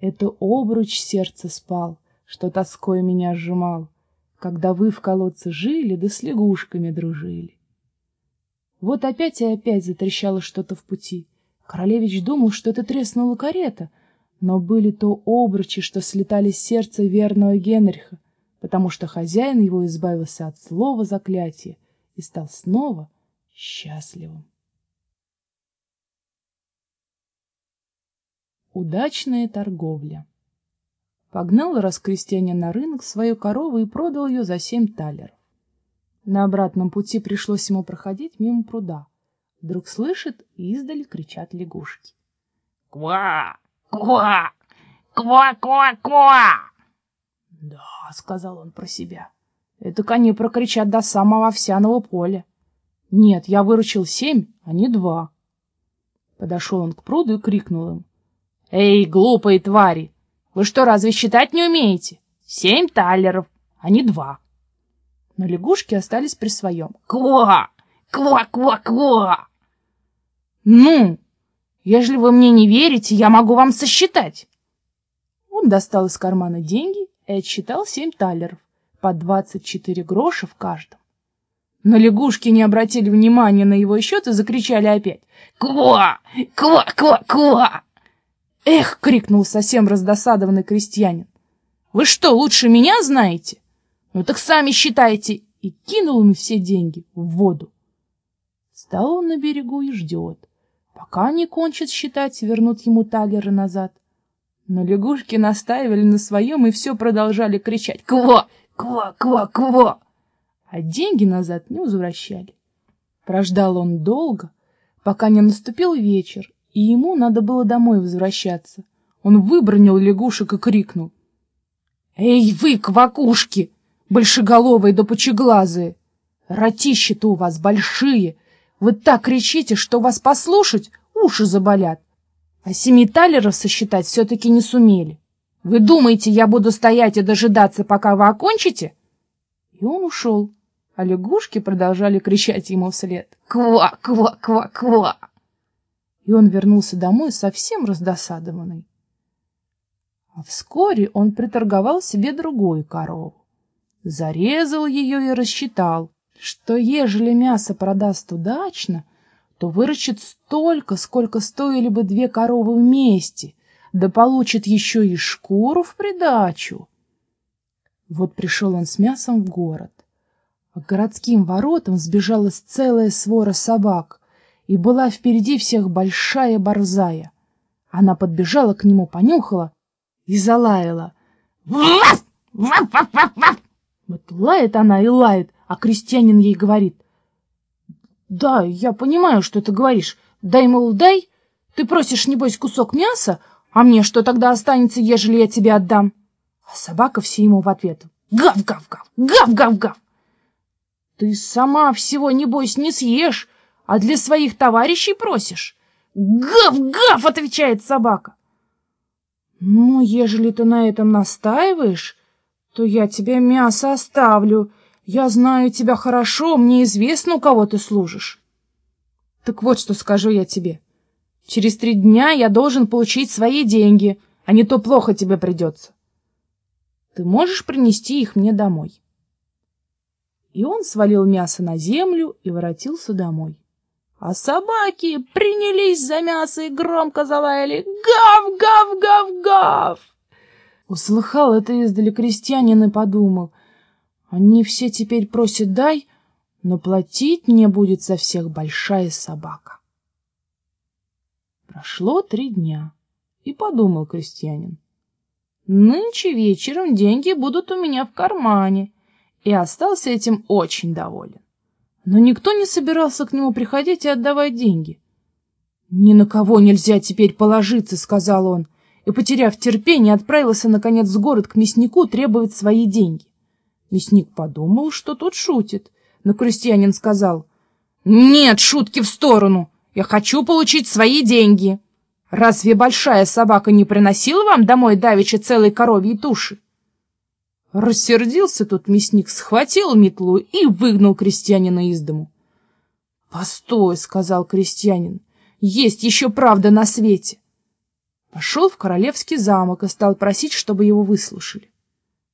Это обруч сердца спал, что тоской меня сжимал, когда вы в колодце жили, да с лягушками дружили. Вот опять и опять затрещало что-то в пути. Королевич думал, что это треснула карета, но были то обручи, что слетали с сердца верного Генриха, потому что хозяин его избавился от слова заклятия и стал снова счастливым. Удачная торговля Погнал раз крестьянин на рынок свою корову и продал ее за семь талеров. На обратном пути пришлось ему проходить мимо пруда. Вдруг слышит, издали кричат лягушки. «Ква! Ква! Ква-ква-ква!» «Да», — сказал он про себя, — «это они прокричат до самого овсяного поля. Нет, я выручил семь, а не два». Подошел он к пруду и крикнул им. «Эй, глупые твари! Вы что, разве считать не умеете? Семь талеров, а не два!» Но лягушки остались при своем. «Ква! Ква-ква-ква!» «Ну, ежели вы мне не верите, я могу вам сосчитать!» Он достал из кармана деньги и отсчитал семь талеров, по двадцать четыре гроша в каждом. Но лягушки не обратили внимания на его счет и закричали опять. «Ква! Ква-ква-ква!» «Эх!» — крикнул совсем раздосадованный крестьянин. «Вы что, лучше меня знаете? Ну так сами считайте!» И кинул ему все деньги в воду. Стал он на берегу и ждет. Пока не кончат считать, вернут ему талеры назад. Но лягушки настаивали на своем и все продолжали кричать «Ква! Ква! Ква! Ква!» А деньги назад не возвращали. Прождал он долго, пока не наступил вечер, и ему надо было домой возвращаться. Он выбронил лягушек и крикнул. «Эй вы, квакушки, большеголовые да пучеглазые! Ротища-то у вас большие! Вы так кричите, что вас послушать уши заболят! А семи талеров сосчитать все-таки не сумели. Вы думаете, я буду стоять и дожидаться, пока вы окончите?» И он ушел, а лягушки продолжали кричать ему вслед. «Ква, ква, ква, ква!» И он вернулся домой совсем раздосадованный. А вскоре он приторговал себе другую корову, зарезал ее и рассчитал, что ежели мясо продаст удачно, то выручит столько, сколько стоили бы две коровы вместе, да получит еще и шкуру в придачу. Вот пришел он с мясом в город. К городским воротам сбежалась целая свора собак — и была впереди всех большая борзая. Она подбежала к нему, понюхала и залаяла. Вот лает она и лает, а крестьянин ей говорит. Да, я понимаю, что ты говоришь. Дай, мол, дай. Ты просишь, небось, кусок мяса, а мне что тогда останется, ежели я тебе отдам? А собака все ему в ответ. Гав-гав-гав, гав-гав-гав. Ты сама всего, небось, не съешь, а для своих товарищей просишь? Гав-гав, отвечает собака. Ну, ежели ты на этом настаиваешь, то я тебе мясо оставлю. Я знаю тебя хорошо, мне известно, у кого ты служишь. Так вот, что скажу я тебе. Через три дня я должен получить свои деньги, а не то плохо тебе придется. Ты можешь принести их мне домой. И он свалил мясо на землю и воротился домой. А собаки принялись за мясо и громко залаяли «Гав, гав, гав, гав!» Услыхал это издали крестьянин и подумал, они все теперь просят «дай», но платить мне будет за всех большая собака. Прошло три дня, и подумал крестьянин, нынче вечером деньги будут у меня в кармане, и остался этим очень доволен. Но никто не собирался к нему приходить и отдавать деньги. «Ни на кого нельзя теперь положиться», — сказал он, и, потеряв терпение, отправился, наконец, в город к мяснику требовать свои деньги. Мясник подумал, что тот шутит, но крестьянин сказал, «Нет, шутки в сторону, я хочу получить свои деньги. Разве большая собака не приносила вам домой давеча целой коровьей туши?» Рассердился тут мясник, схватил метлу и выгнал крестьянина из дому. — Постой, — сказал крестьянин, — есть еще правда на свете. пошел в королевский замок и стал просить, чтобы его выслушали.